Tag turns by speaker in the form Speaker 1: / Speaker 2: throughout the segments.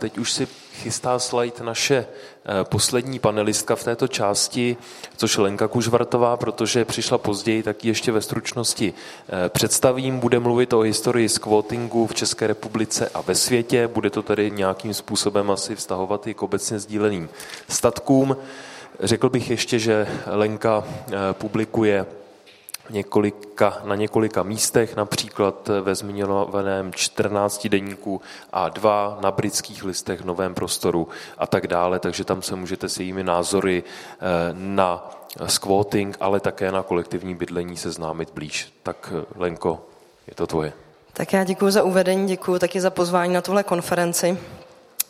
Speaker 1: Teď už si chystá slide naše eh, poslední panelistka v této části, což je Lenka Kužvartová, protože přišla později, tak ještě ve stručnosti eh, představím. Bude mluvit o historii squattingu v České republice a ve světě. Bude to tedy nějakým způsobem asi vztahovat i k obecně sdíleným statkům. Řekl bych ještě, že Lenka eh, publikuje několika, na několika místech, například ve zmiňovaném 14 deníku a dva na britských listech Novém prostoru a tak dále, takže tam se můžete s jejími názory eh, na squatting, ale také na kolektivní bydlení seznámit blíž. Tak eh, Lenko, je to tvoje.
Speaker 2: Tak já děkuji za uvedení, děkuji taky za pozvání na tuhle konferenci.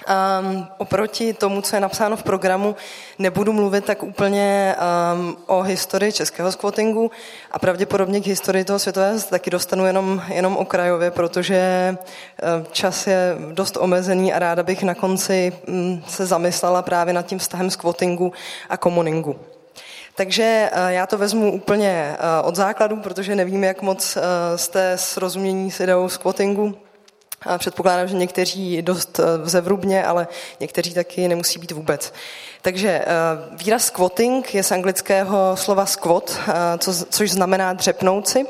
Speaker 2: Um, oproti tomu, co je napsáno v programu, nebudu mluvit tak úplně um, o historii českého squattingu a pravděpodobně k historii toho světového taky dostanu jenom, jenom okrajově, protože um, čas je dost omezený a ráda bych na konci um, se zamyslela právě nad tím vztahem squattingu a komuningu. Takže uh, já to vezmu úplně uh, od základu, protože nevím, jak moc uh, jste srozumění s ideou squattingu. Předpokládám, že někteří dost eh, zevrubně, ale někteří taky nemusí být vůbec. Takže eh, výraz squatting je z anglického slova squat, eh, což znamená dřepnout si.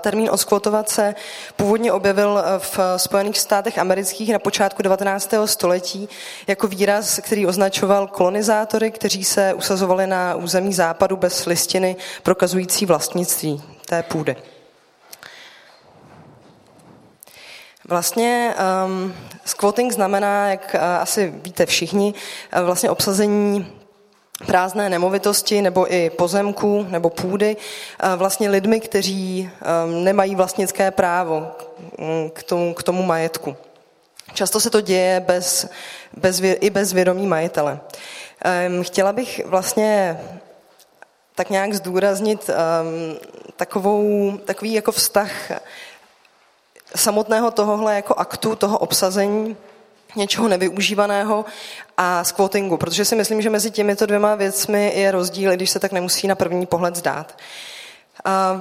Speaker 2: Termín oskvotovat se původně objevil v Spojených státech amerických na počátku 19. století jako výraz, který označoval kolonizátory, kteří se usazovali na území západu bez listiny prokazující vlastnictví té půdy. Vlastně um, squatting znamená, jak uh, asi víte všichni, uh, vlastně obsazení prázdné nemovitosti nebo i pozemku nebo půdy uh, vlastně lidmi, kteří um, nemají vlastnické právo k tomu, k tomu majetku. Často se to děje bez, bez, i bez vědomí majitele. Um, chtěla bych vlastně tak nějak zdůraznit um, takovou, takový jako vztah samotného tohohle jako aktu, toho obsazení něčeho nevyužívaného a squattingu, protože si myslím, že mezi těmito dvěma věcmi je rozdíl, když se tak nemusí na první pohled zdát. A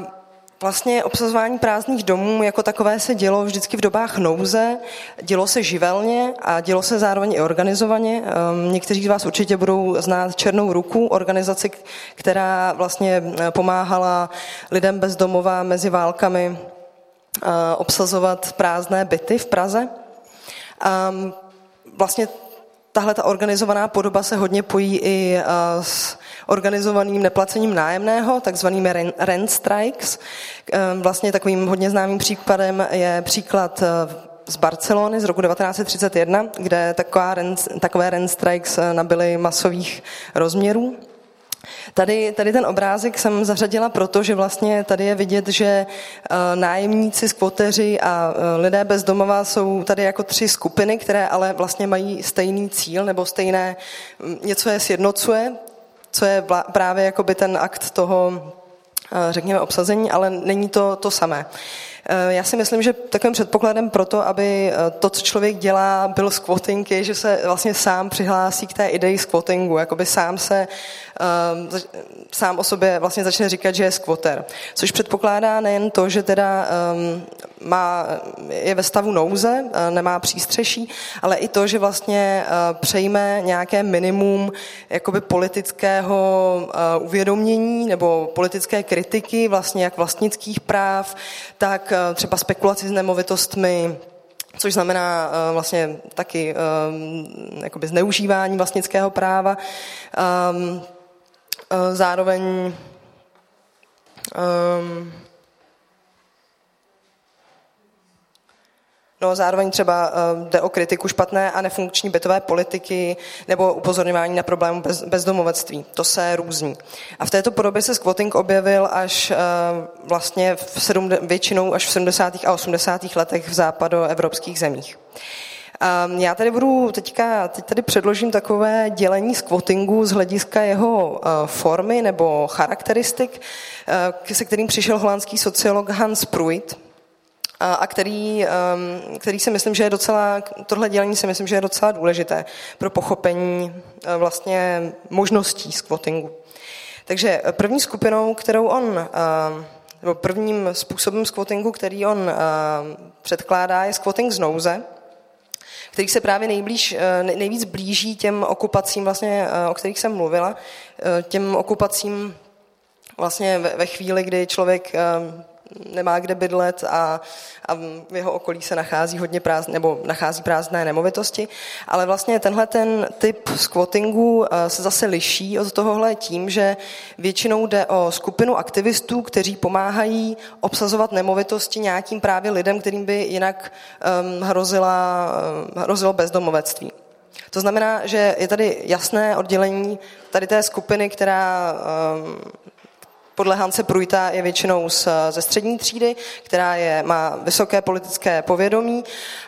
Speaker 2: Vlastně obsazování prázdných domů jako takové se dělo vždycky v dobách nouze, dělo se živelně a dělo se zároveň i organizovaně. Ehm, někteří z vás určitě budou znát Černou ruku, organizaci, která vlastně pomáhala lidem bez domova mezi válkami obsazovat prázdné byty v Praze. A vlastně tahle ta organizovaná podoba se hodně pojí i s organizovaným neplacením nájemného, takzvanými rent strikes. Vlastně takovým hodně známým příkladem je příklad z Barcelony z roku 1931, kde taková rent, takové rent strikes nabyly masových rozměrů. Tady, tady ten obrázek jsem zařadila proto, že vlastně tady je vidět, že eh, nájemníci, skvoteři a eh, lidé bez domova jsou tady jako tři skupiny, které ale vlastně mají stejný cíl nebo stejné, mm, něco je sjednocuje, co je právě jakoby ten akt toho, eh, řekněme, obsazení, ale není to to samé. Eh, já si myslím, že takovým předpokladem pro to, aby eh, to, co člověk dělá, byl squatting, je, že se vlastně sám přihlásí k té ideji squattingu, jakoby sám se um, sám o sobě vlastně začne říkat, že je squatter. Což předpokládá nejen to, že teda um, má, je ve stavu nouze, nemá přístřeší, ale i to, že vlastně uh, přejme nějaké minimum jakoby politického uh, uvědomění nebo politické kritiky vlastně jak vlastnických práv, tak třeba spekulaci s nemovitostmi, což znamená vlastně taky jakoby zneužívání vlastnického práva. Zároveň No, zároveň třeba uh, jde o kritiku špatné a nefunkční bytové politiky nebo upozorňování na problémy bez, bezdomovectví. To se různí. A v této podobě se squatting objevil až uh, vlastně v sedm, většinou až v 70. a 80. letech v západoevropských zemích. Um, já tady budu teďka, teď tady předložím takové dělení squattingu z hlediska jeho uh, formy nebo charakteristik, se kterým přišel holandský sociolog Hans Pruitt a který, um, který si myslím, že je docela, tohle dělení si myslím, že je docela důležité pro pochopení uh, vlastně možností squattingu. Takže první skupinou, kterou on, uh, nebo prvním způsobem squattingu, který on uh, předkládá, je squatting z nouze, který se právě nejblíž, nejvíc blíží těm okupacím, vlastně, o kterých jsem mluvila, těm okupacím vlastně ve chvíli, kdy člověk nemá kde bydlet a, a v jeho okolí se nachází hodně prázdné, nebo nachází prázdné nemovitosti. Ale vlastně tenhle ten typ squattingu eh, se zase liší od tohohle tím, že většinou jde o skupinu aktivistů, kteří pomáhají obsazovat nemovitosti nějakým právě lidem, kterým by jinak um, hrozila, um, hrozilo bezdomovectví. To znamená, že je tady jasné oddělení tady té skupiny, která um, podle Hanse Prujta je většinou z, ze střední třídy, která je, má vysoké politické povědomí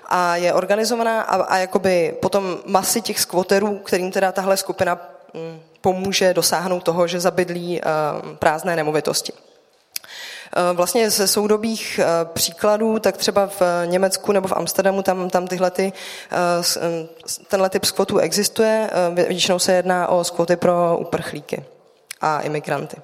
Speaker 2: a je organizovaná a, a jakoby potom masy těch skvoterů, kterým teda tahle skupina mm, pomůže dosáhnout toho, že zabydlí uh, prázdné nemovitosti. Eh, vlastně ze soudobých eh, příkladů, tak třeba v Německu nebo v Amsterdamu tam, tam tyhle ty, tenhle typ skvotů existuje. Většinou se jedná o skvoty pro uprchlíky a imigranty.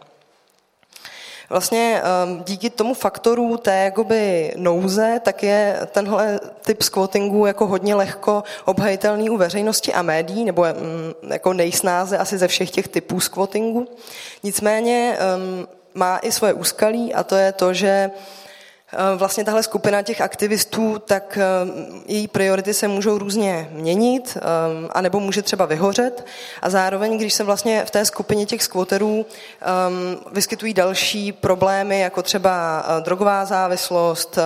Speaker 2: Vlastně ehm, díky tomu faktoru té jakoby nouze, tak je tenhle typ squattingu jako hodně lehko obhajitelný u veřejnosti a médií, nebo mm, jako nejsnáze asi ze všech těch typů squattingu. Nicméně ehm, má i svoje úskalí a to je to, že vlastně tahle skupina těch aktivistů, tak eh, její priority se můžou různě měnit, eh, anebo může třeba vyhořet. A zároveň, když se vlastně v té skupině těch skvoterů vyskytují další problémy, jako třeba drogová závislost,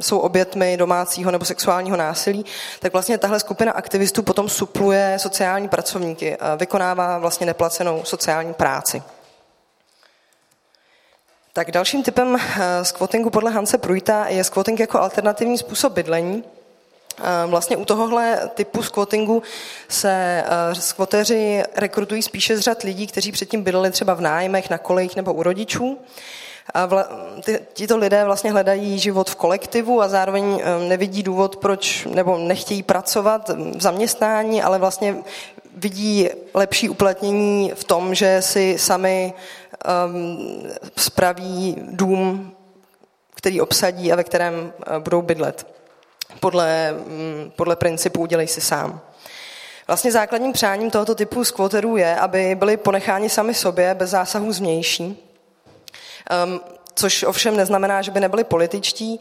Speaker 2: jsou obětmi domácího nebo sexuálního násilí, tak vlastně tahle skupina aktivistů potom supluje sociální pracovníky, vykonává vlastně neplacenou sociální práci. Tak dalším typem eh, squattingu podle Hanse Pruita je squatting jako alternativní způsob bydlení. Eh, vlastně u tohohle typu squattingu se eh, squateři rekrutují spíše z řad lidí, kteří předtím bydleli třeba v nájmech, na kolejích nebo u rodičů. A vla, ty, tito lidé vlastně hledají život v kolektivu a zároveň nevidí důvod, proč, nebo nechtějí pracovat v zaměstnání, ale vlastně vidí lepší uplatnění v tom, že si sami um, spraví dům, který obsadí a ve kterém uh, budou bydlet. Podle, um, podle principu udělej si sám. Vlastně základním přáním tohoto typu squatterů je, aby byli ponecháni sami sobě bez zásahů zvnější. Um, což ovšem neznamená, že by nebyli političtí.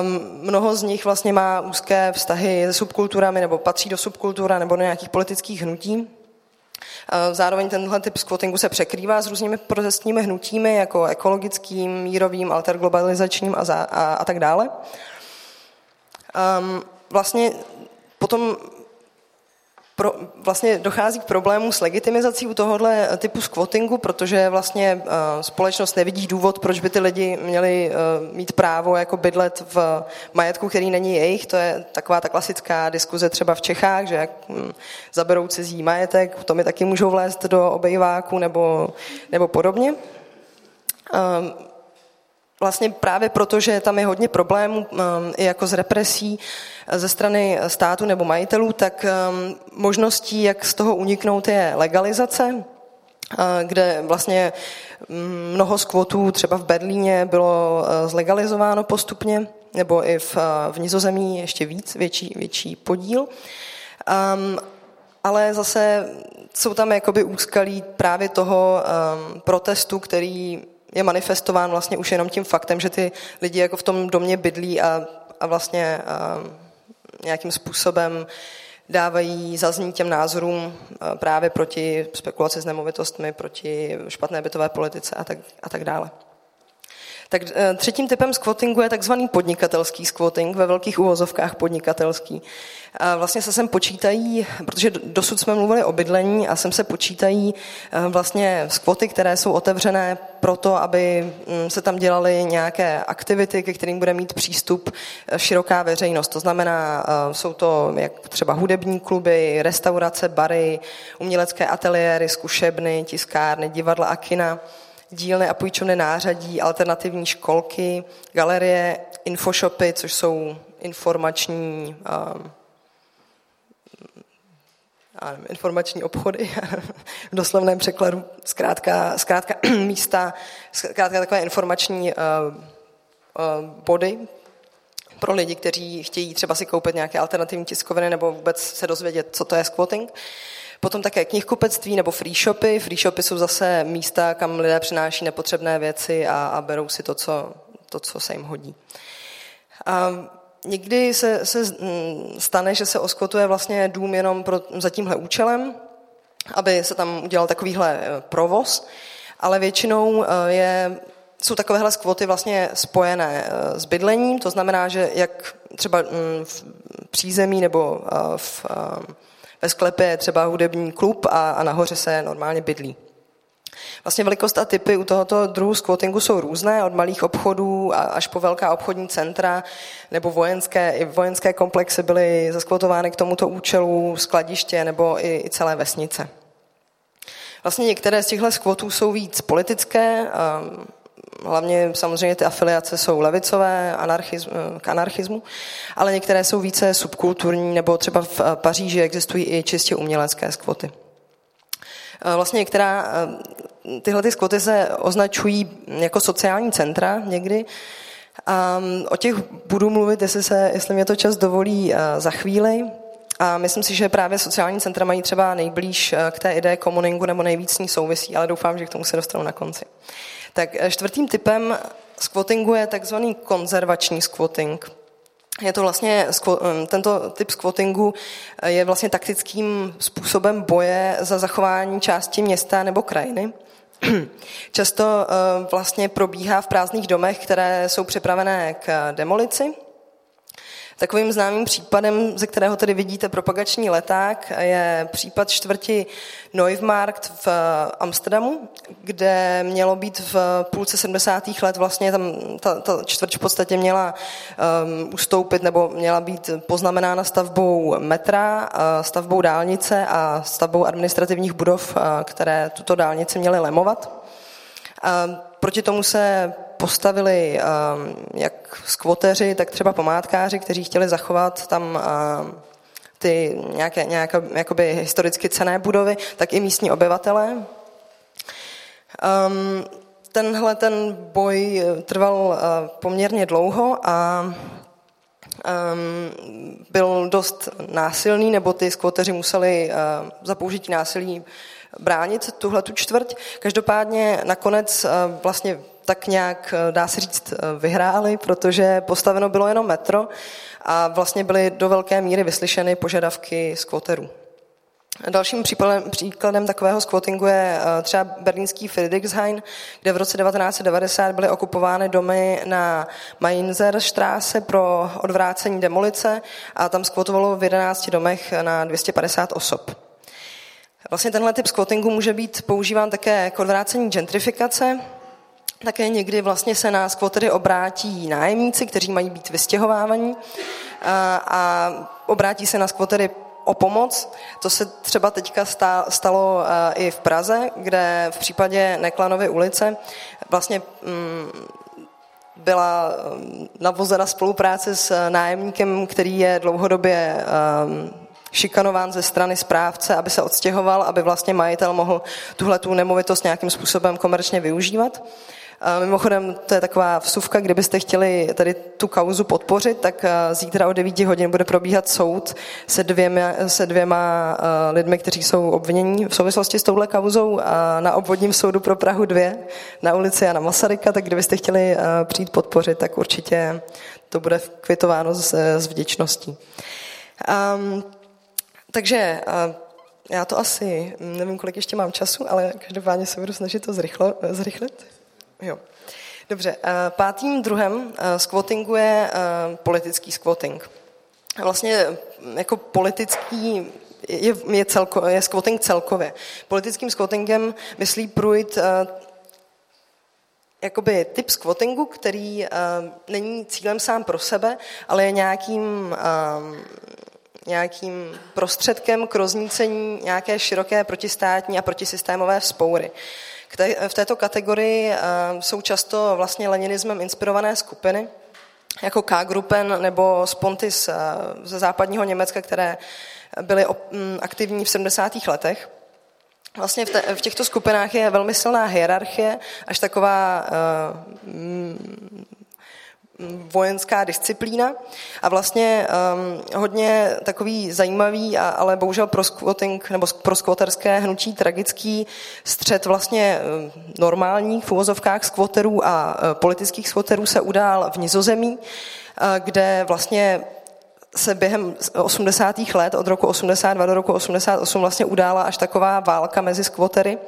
Speaker 2: Um, mnoho z nich vlastně má úzké vztahy se subkulturami nebo patří do subkultura nebo do nějakých politických hnutí. Zároveň tenhle typ squattingu se překrývá s různými protestními hnutími, jako ekologickým, mírovým, alterglobalizačním a, a, a tak dále. Um, vlastně potom pro, vlastně dochází k problému s legitimizací u tohohle typu squattingu, protože vlastně uh, společnost nevidí důvod, proč by ty lidi měli uh, mít právo jako bydlet v majetku, který není jejich. To je taková ta klasická diskuze třeba v Čechách, že jak hm, zaberou cizí majetek, to mi taky můžou vlézt do obejváku nebo, nebo podobně. Vlastně právě proto, že tam je hodně problémů um, i jako z represí uh, ze strany státu nebo majitelů, tak um, možností, jak z toho uniknout, je legalizace, uh, kde vlastně mm, mnoho skvotů třeba v Berlíně bylo uh, zlegalizováno postupně, nebo i v, v Nizozemí ještě víc, větší, větší podíl. Um, ale zase jsou tam jakoby úskalí právě toho um, protestu, který je manifestován vlastně už jenom tím faktem, že ty lidi jako v tom domě bydlí a, a vlastně a, nějakým způsobem dávají zazní těm názorům právě proti spekulaci s nemovitostmi, proti špatné bytové politice a tak, a tak dále. Tak eh, třetím typem squattingu je takzvaný podnikatelský squatting, ve velkých uvozovkách podnikatelský. A vlastně se sem počítají, protože dosud jsme mluvili o bydlení a sem se počítají eh, vlastně squaty, které jsou otevřené proto, aby mm, se tam dělaly nějaké aktivity, ke kterým bude mít přístup eh, široká veřejnost. To znamená, jsou to jak třeba hudební kluby, restaurace, bary, umělecké ateliéry, zkušebny, tiskárny, divadla a kina dílny a půjčovny nářadí, alternativní školky, galerie, infoshopy, což jsou informační um, nevím, informační obchody, v doslovném překladu, zkrátka, zkrátka místa, zkrátka takové informační uh, uh, body, pro lidi, kteří chtějí třeba si koupit nějaké alternativní tiskoviny nebo vůbec se dozvědět, co to je squatting. Potom také knihkupectví nebo free shopy. Free shopy jsou zase místa, kam lidé přináší nepotřebné věci a, a berou si to co, to, co se jim hodí. A někdy se, se mm, stane, že se oskvotuje vlastně dům jenom pro, za tímhle účelem, aby se tam udělal takovýhle eh, provoz, ale většinou eh, je, jsou takovéhle skvoty vlastně spojené eh, s bydlením, to znamená, že jak třeba mm, v přízemí nebo v, ve sklepě je třeba hudební klub a, a nahoře se normálně bydlí. Vlastně velikost a typy u tohoto druhu squattingu jsou různé, od malých obchodů až po velká obchodní centra nebo vojenské, i vojenské komplexy byly zaskvotovány k tomuto účelu, skladiště nebo i, i celé vesnice. Vlastně některé z těchto skvotů jsou víc politické, hlavně samozřejmě ty afiliace jsou levicové anarchism, k anarchismu, ale některé jsou více subkulturní, nebo třeba v Paříži existují i čistě umělecké skvoty. Vlastně některá, tyhle ty skvoty se označují jako sociální centra někdy, a o těch budu mluvit, jestli, se, jestli mě to čas dovolí za chvíli. A myslím si, že právě sociální centra mají třeba nejblíž k té ideje komuningu nebo nejvíc s ní souvisí, ale doufám, že k tomu se dostanu na konci. Tak eh, čtvrtým typem squattingu je takzvaný konzervační squatting. Je to vlastně, eh, tento typ squattingu eh, je vlastně taktickým způsobem boje za zachování části města nebo krajiny. Často vlastně probíhá v prázdných domech, které jsou připravené k demolici Takovým známým případem, ze kterého tedy vidíte propagační leták, je případ čtvrti Neumarkt v Amsterdamu, kde mělo být v půlce 70. let vlastně tam ta, ta čtvrť v podstatě měla um, ustoupit nebo měla být poznamenána stavbou metra, stavbou dálnice a stavbou administrativních budov, které tuto dálnici měly lemovat. Proti tomu se postavili um, jak skvoteři, tak třeba památkáři, kteří chtěli zachovat tam um, ty nějaké, nějaké jakoby historicky cené budovy, tak i místní obyvatelé. Um, tenhle ten boj trval uh, poměrně dlouho a um, byl dost násilný, nebo ty skvoteři museli uh, za použití násilí bránit tuhle tu čtvrť. Každopádně nakonec uh, vlastně tak nějak, eh, dá se říct, eh, vyhráli, protože postaveno bylo jenom metro a vlastně byly do velké míry vyslyšeny požadavky skvoterů. Dalším příkladem, příkladem takového squattingu je eh, třeba berlínský Friedrichshain, kde v roce 1990 byly okupovány domy na Mainzerstraße pro odvrácení demolice a tam squatovalo v 11 domech na 250 osob. Vlastně tenhle typ squattingu může být používán také k odvrácení gentrifikace, také někdy vlastně se na skvotery obrátí nájemníci, kteří mají být vystěhovávaní a, a obrátí se na skvotery o pomoc. To se třeba teďka stalo i v Praze, kde v případě Neklanovy ulice vlastně mm, byla mm, navozena spolupráce s nájemníkem, který je dlouhodobě šikanován ze strany správce, aby se odstěhoval, aby vlastně majitel mohl tuhle tu nemovitost nějakým způsobem komerčně využívat. Mimochodem, to je taková vsuvka, kdybyste chtěli tady tu kauzu podpořit, tak zítra o 9 hodin bude probíhat soud se dvěma, se dvěma lidmi, kteří jsou obvinění v souvislosti s touhle kauzou na obvodním soudu pro Prahu 2 na ulici Jana Masaryka, tak kdybyste chtěli přijít podpořit, tak určitě to bude kvitováno s, s vděčností. Um, takže já to asi, nevím, kolik ještě mám času, ale každopádně se budu snažit to zrychlo, zrychlit. Jo. Dobře, pátým druhem squattingu je politický squatting. Vlastně jako politický je, je, celko, je squatting celkově. Politickým squattingem myslí Pruitt jakoby typ squattingu, který uh, není cílem sám pro sebe, ale je nějakým, uh, nějakým prostředkem k roznícení nějaké široké protistátní a protisystémové vzpoury v této kategorii eh, jsou často vlastně leninismem inspirované skupiny, jako K-Gruppen nebo Spontis eh, ze západního Německa, které byly mm, aktivní v 70. letech. Vlastně v, te, v těchto skupinách je velmi silná hierarchie, až taková uh, vojenská disciplína a vlastně um, hodně takový zajímavý, a, ale bohužel pro squatting nebo pro squatterské hnutí tragický střed vlastně um, normálních v uvozovkách squatterů a uh, politických squatterů se udál v Nizozemí, uh, kde vlastně se během 80. let, od roku 82 do roku 88 vlastně udála až taková válka mezi skvotery,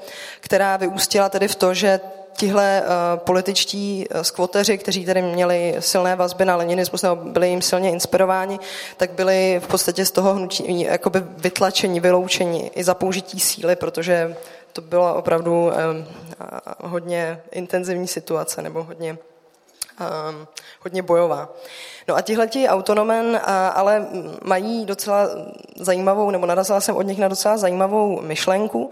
Speaker 2: která vyústila tedy v to, že tihle uh, političtí uh, skvoteři, kteří tedy měli silné vazby na leninismus nebo byli jim silně inspirováni, tak byli v podstatě z toho hnutí jakoby vytlačeni, vyloučeni i za použití síly, protože to byla opravdu hodně intenzivní situace nebo hodně, hodně bojová. No a tihleti autonomen ale mají docela zajímavou, nebo narazila jsem od nich na docela zajímavou myšlenku,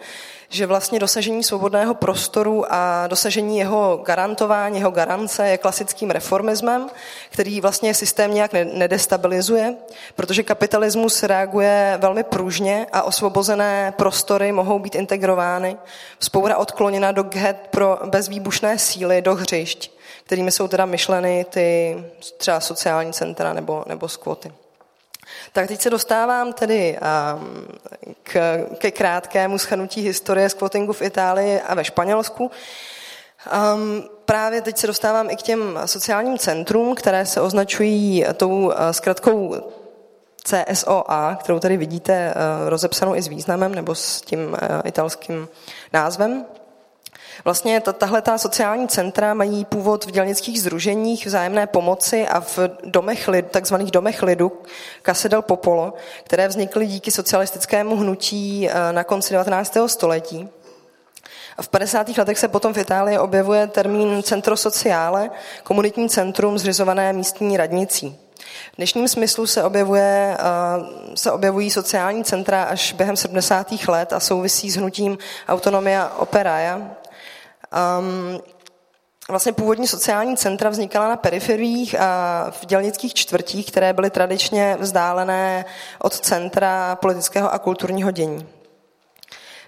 Speaker 2: že vlastně dosažení svobodného prostoru a dosažení jeho garantování, jeho garance je klasickým reformismem, který vlastně systém nějak nedestabilizuje, protože kapitalismus reaguje velmi pružně a osvobozené prostory mohou být integrovány. Spoura odkloněna do get pro bezvýbušné síly, do hřišť, kterými jsou teda myšleny ty třeba sociální centra nebo, nebo skvoty. Tak teď se dostávám tedy um, k, ke krátkému schrnutí historie squattingu v Itálii a ve Španělsku. Um, právě teď se dostávám i k těm sociálním centrům, které se označují tou uh, zkratkou CSOA, kterou tady vidíte uh, rozepsanou i s významem nebo s tím italským názvem. Vlastně tahle ta sociální centra mají původ v dělnických združeních, vzájemné pomoci a v domech lid, takzvaných domech lidu, Casa del Popolo, které vznikly díky socialistickému hnutí eh, na konci 19. století. V 50. letech se potom v Itálii objevuje termín centro sociale, komunitní centrum zřizované místní radnicí. V dnešním smyslu se, objevuje, eh, se objevují sociální centra až během 70. let a souvisí s hnutím Autonomia Operaja, Um, vlastně původní sociální centra vznikala na periferiích a v dělnických čtvrtích, které byly tradičně vzdálené od centra politického a kulturního dění.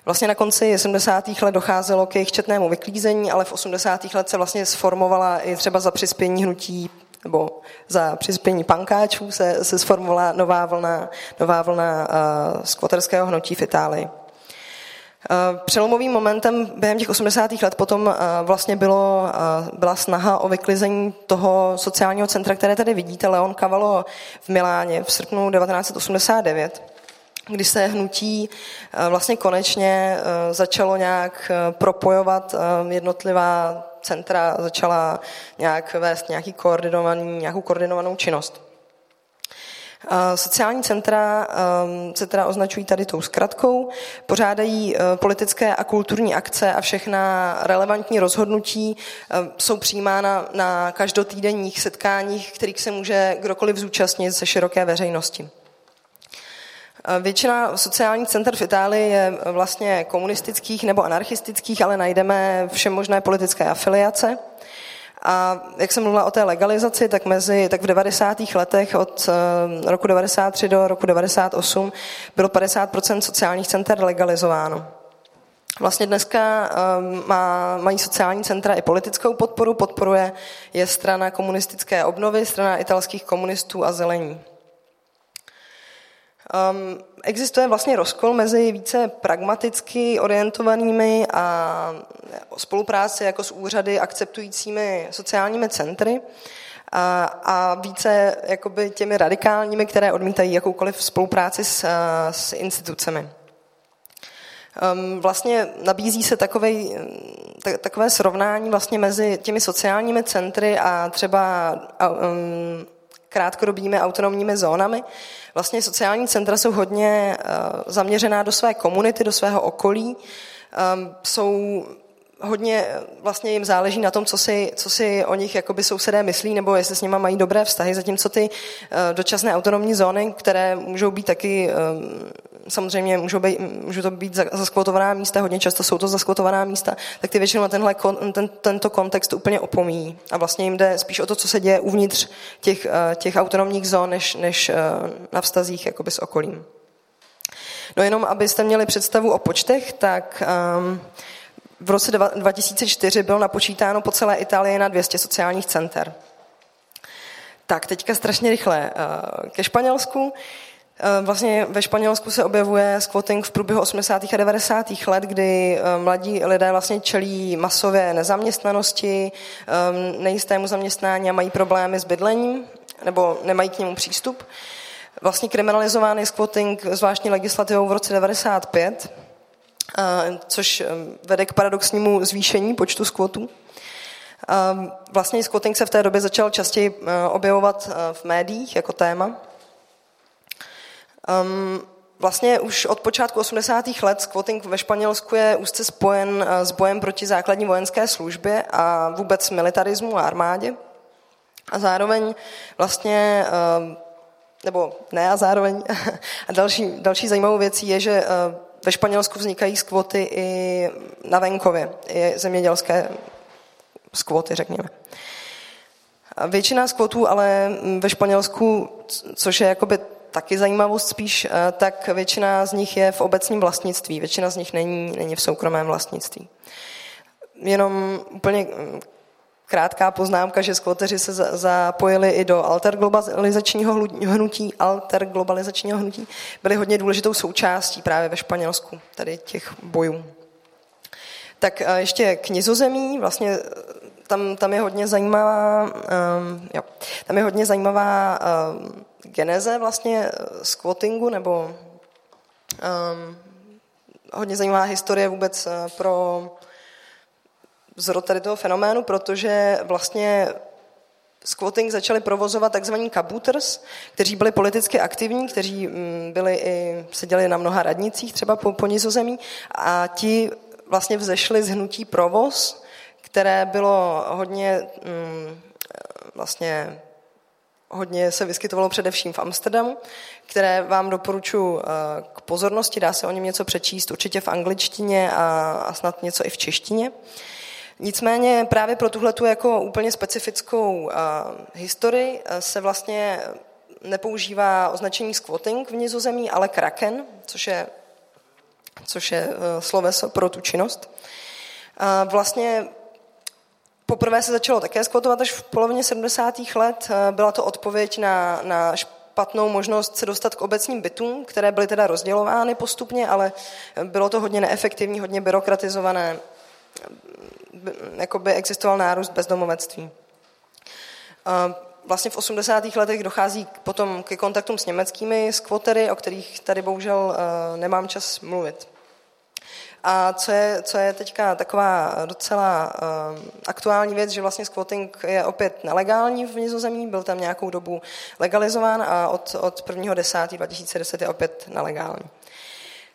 Speaker 2: Vlastně na konci 70. let docházelo k jejich četnému vyklízení, ale v 80. let se vlastně sformovala i třeba za přispění hnutí nebo za přispění pankáčů se, se sformovala nová vlna, nová vlna uh, skvoterského hnutí v Itálii. Eh, přelomovým momentem během těch 80. let potom eh, vlastně bylo, eh, byla snaha o vyklizení toho sociálního centra, které tady vidíte, Leon Cavallo v Miláně v srpnu 1989 kdy se hnutí vlastně konečně začalo nějak propojovat jednotlivá centra, začala nějak vést nějaký koordinovaný, nějakou koordinovanou činnost. Sociální centra ehm, se teda označují tady tou zkratkou, pořádají eh, politické a kulturní akce a všechna relevantní rozhodnutí ehm, jsou přijímána na každotýdenních setkáních, kterých se může kdokoliv zúčastnit ze široké veřejnosti. Eh, většina sociálních center v Itálii je vlastně komunistických nebo anarchistických, ale najdeme vše možné politické afiliace. A jak jsem mluvila o té legalizaci, tak, mezi, tak v 90. letech od eh, roku 93 do roku 98 bylo 50% sociálních center legalizováno. Vlastně dneska eh, má, mají sociální centra i politickou podporu, podporuje je strana komunistické obnovy, strana italských komunistů a zelení. Um, existuje vlastně rozkol mezi více pragmaticky orientovanými a spolupráci jako s úřady akceptujícími sociálními centry a, a více jakoby těmi radikálními, které odmítají jakoukoliv spolupráci s, s institucemi. Um, vlastně nabízí se takovej, takové srovnání vlastně mezi těmi sociálními centry a třeba um, krátkodobými autonomními zónami. Vlastně sociální centra jsou hodně uh, zaměřená do své komunity, do svého okolí. Um, jsou hodně vlastně jim záleží na tom, co si, co si o nich jakoby sousedé myslí, nebo jestli s nimi mají dobré vztahy, zatímco ty uh, dočasné autonomní zóny, které můžou být taky, um, samozřejmě můžou, být, můžou to být zaskvotovaná místa, hodně často jsou to zaskvotovaná místa, tak ty většinou tenhle, ten, tento kontext úplně opomíjí. A vlastně jim jde spíš o to, co se děje uvnitř těch, uh, těch autonomních zón, než, než uh, na vztazích jakoby s okolím. No jenom, abyste měli představu o počtech, tak um, v roce 2004 bylo napočítáno po celé Itálii na 200 sociálních center. Tak, teďka strašně rychle ke Španělsku. Vlastně ve Španělsku se objevuje squatting v průběhu 80. a 90. let, kdy mladí lidé vlastně čelí masově nezaměstnanosti, nejistému zaměstnání a mají problémy s bydlením nebo nemají k němu přístup. Vlastně kriminalizován je squatting zvláštní legislativou v roce 95, což vede k paradoxnímu zvýšení počtu squatů. Vlastně squatting se v té době začal častěji objevovat v médiích jako téma. Vlastně už od počátku 80. let squatting ve Španělsku je úzce spojen s bojem proti základní vojenské službě a vůbec militarismu a armádě. A zároveň vlastně, ehm, nebo ne a zároveň, a další, další zajímavou věcí je, že ehm, ve Španělsku vznikají skvoty i na venkově, i zemědělské skvoty, řekněme. Většina skvotů ale ve Španělsku, což je jakoby taky zajímavost spíš, eh, tak většina z nich je v obecním vlastnictví, většina z nich není, není v soukromém vlastnictví. Jenom úplně krátká poznámka, že skvoteři se zapojili i do alterglobalizačního hnutí, alterglobalizačního hnutí, byli hodně důležitou součástí právě ve Španělsku, tady těch bojů. Tak ještě k nizozemí, vlastně tam, tam je hodně zajímavá, um, jo, tam je hodně zajímavá um, geneze vlastně squattingu, nebo um, hodně zajímavá historie vůbec pro zrod tady toho fenoménu, protože vlastně squatting začali provozovat takzvaní kabooters, kteří byli politicky aktivní, kteří mm, byli i, seděli na mnoha radnicích třeba po, po nizozemí a ti vlastně vzešli z hnutí provoz, které bylo hodně mm, vlastně hodně se vyskytovalo především v Amsterdamu, které vám doporučuji eh, k pozornosti, dá se o něm něco přečíst určitě v angličtině a, a snad něco i v češtině. Nicméně právě pro tuhle tu jako úplně specifickou uh, historii uh, se vlastně nepoužívá označení squatting v nizozemí, ale kraken, což je, což je sloveso pro tu činnost. Vlastně poprvé se začalo také squatovat až v polovině 70. let. Uh, byla to odpověď na, na špatnou možnost se dostat k obecním bytům, které byly teda rozdělovány postupně, ale bylo to hodně neefektivní, hodně byrokratizované jakoby existoval nárůst bezdomovectví. Vlastně v 80. letech dochází potom ke kontaktům s německými skvotery, o kterých tady bohužel nemám čas mluvit. A co je, co je teďka taková docela uh, aktuální věc, že vlastně squatting je opět nelegální v Nizozemí, byl tam nějakou dobu legalizován a od, od 1.10.2010 je opět nelegální.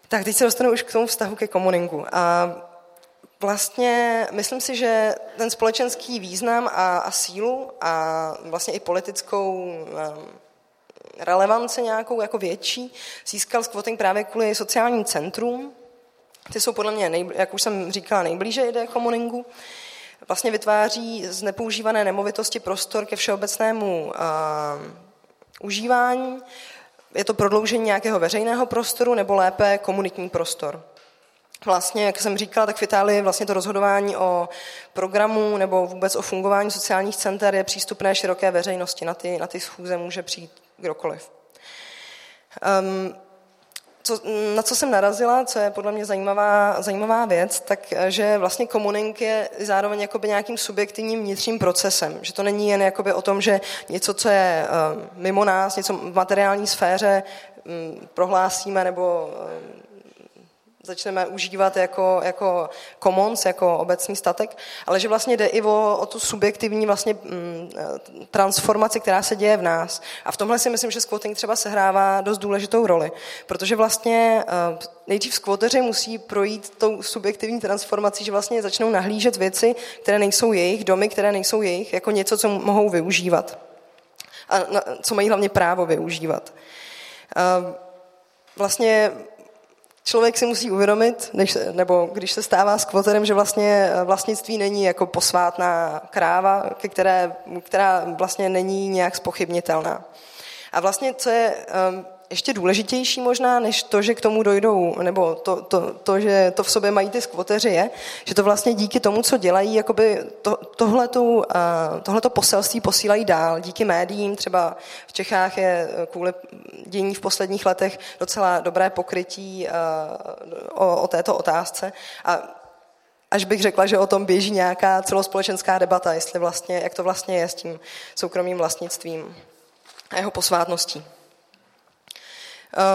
Speaker 2: Tak teď se dostanu už k tomu vztahu ke komuningu. A vlastně myslím si, že ten společenský význam a, a sílu a vlastně i politickou um, relevanci nějakou jako větší získal squatting právě kvůli sociálním centrum. Ty jsou podle mě, jak už jsem říkala, nejblíže ide komuningu. Vlastně vytváří z nepoužívané nemovitosti prostor ke všeobecnému uh, užívání. Je to prodloužení nějakého veřejného prostoru nebo lépe komunitní prostor vlastně, jak jsem říkala, tak v Itálii vlastně to rozhodování o programu nebo vůbec o fungování sociálních center je přístupné široké veřejnosti. Na ty, na ty schůze může přijít kdokoliv. Um, co, na co jsem narazila, co je podle mě zajímavá, zajímavá věc, tak že vlastně komuning je zároveň jakoby nějakým subjektivním vnitřním procesem. Že to není jen jakoby o tom, že něco, co je um, mimo nás, něco v materiální sféře um, prohlásíme nebo um, začneme užívat jako, jako commons, jako obecný statek, ale že vlastně jde i o, o tu subjektivní vlastně mm, transformaci, která se děje v nás. A v tomhle si myslím, že squatting třeba sehrává dost důležitou roli, protože vlastně uh, nejdřív squateři musí projít tou subjektivní transformací, že vlastně začnou nahlížet věci, které nejsou jejich, domy, které nejsou jejich, jako něco, co mohou využívat. A na, co mají hlavně právo využívat. Uh, vlastně člověk si musí uvědomit, než, nebo když se stává skvoterem, že vlastně eh, vlastnictví není jako posvátná kráva, které, která vlastně není nějak spochybnitelná. A vlastně, co je um, ještě důležitější možná, než to, že k tomu dojdou, nebo to, to, to že to v sobě mají ty skvoteři je, že to vlastně díky tomu, co dělají, jakoby to, tohletu, tohleto poselství posílají dál. Díky médiím, třeba v Čechách je kvůli dění v posledních letech docela dobré pokrytí o, o této otázce. A až bych řekla, že o tom běží nějaká celospolečenská debata, jestli vlastně, jak to vlastně je s tím soukromým vlastnictvím a jeho posvátností.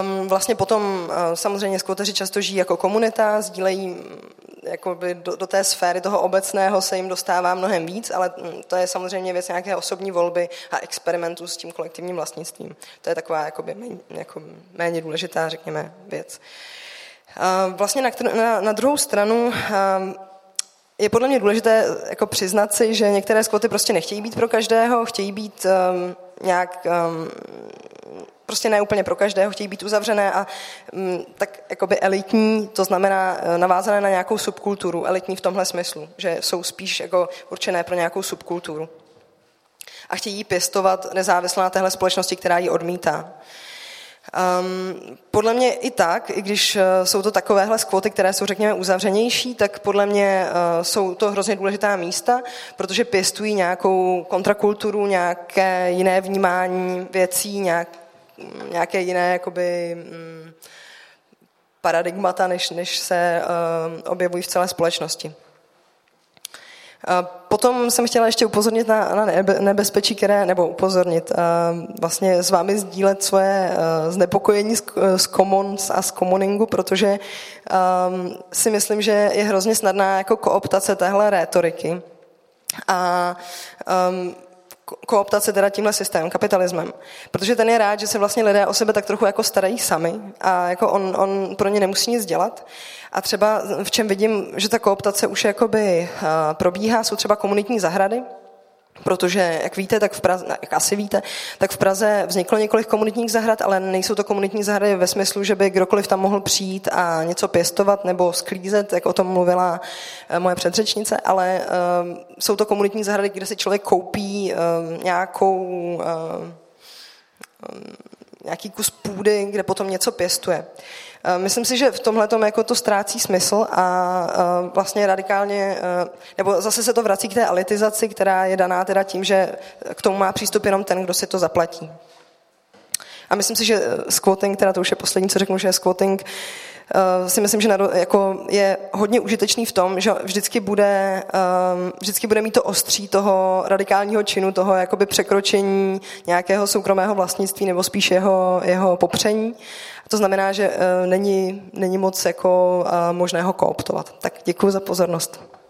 Speaker 2: Um, vlastně potom uh, samozřejmě skvoteři často žijí jako komunita, sdílejí mm, jakoby do, do té sféry toho obecného se jim dostává mnohem víc, ale mm, to je samozřejmě věc nějaké osobní volby a experimentu s tím kolektivním vlastnictvím. To je taková jakoby méně, jako méně důležitá, řekněme, věc. Uh, vlastně na, na, na druhou stranu uh, je podle mě důležité jako přiznat si, že některé skvoty prostě nechtějí být pro každého, chtějí být um, nějak um, prostě ne úplně pro každého, chtějí být uzavřené a um, tak jakoby elitní, to znamená uh, navázané na nějakou subkulturu, elitní v tomhle smyslu, že jsou spíš jako určené pro nějakou subkulturu. A chtějí pěstovat nezávisle na téhle společnosti, která ji odmítá. Um, podle mě i tak, i když uh, jsou to takovéhle skvoty, které jsou, řekněme, uzavřenější, tak podle mě uh, jsou to hrozně důležitá místa, protože pěstují nějakou kontrakulturu, nějaké jiné vnímání věcí, nějak, nějaké jiné jakoby, um, paradigmata, než, než se uh, objevují v celé společnosti. Potom jsem chtěla ještě upozornit na, na nebezpečí, které, nebo upozornit, vlastně s vámi sdílet svoje znepokojení z, z commons a z commoningu, protože si myslím, že je hrozně snadná jako kooptace téhle rétoriky. A um, kooptace teda tímhle systémem, kapitalismem. Protože ten je rád, že se vlastně lidé o sebe tak trochu jako starají sami a jako on, on pro ně nemusí nic dělat. A třeba v čem vidím, že ta kooptace už jakoby probíhá, jsou třeba komunitní zahrady, Protože, jak víte, tak v Praze, jak asi víte, tak v Praze vzniklo několik komunitních zahrad, ale nejsou to komunitní zahrady ve smyslu, že by kdokoliv tam mohl přijít a něco pěstovat nebo sklízet, jak o tom mluvila eh, moje předřečnice, ale um, jsou to komunitní zahrady, kde si člověk koupí um, nějakou um, nějaký kus půdy, kde potom něco pěstuje. Eh, myslím si, že v tomhle jako to ztrácí smysl a eh, vlastně radikálně, eh, nebo zase se to vrací k té elitizaci, která je daná teda tím, že k tomu má přístup jenom ten, kdo si to zaplatí. A myslím si, že squatting, teda to už je poslední, co řeknu, že je squatting, si myslím, že jako je hodně užitečný v tom, že vždycky bude, vždycky bude mít to ostří toho radikálního činu, toho jakoby překročení nějakého soukromého vlastnictví nebo spíš jeho, jeho popření. To znamená, že není, není moc jako možného kooptovat. Tak děkuji za pozornost.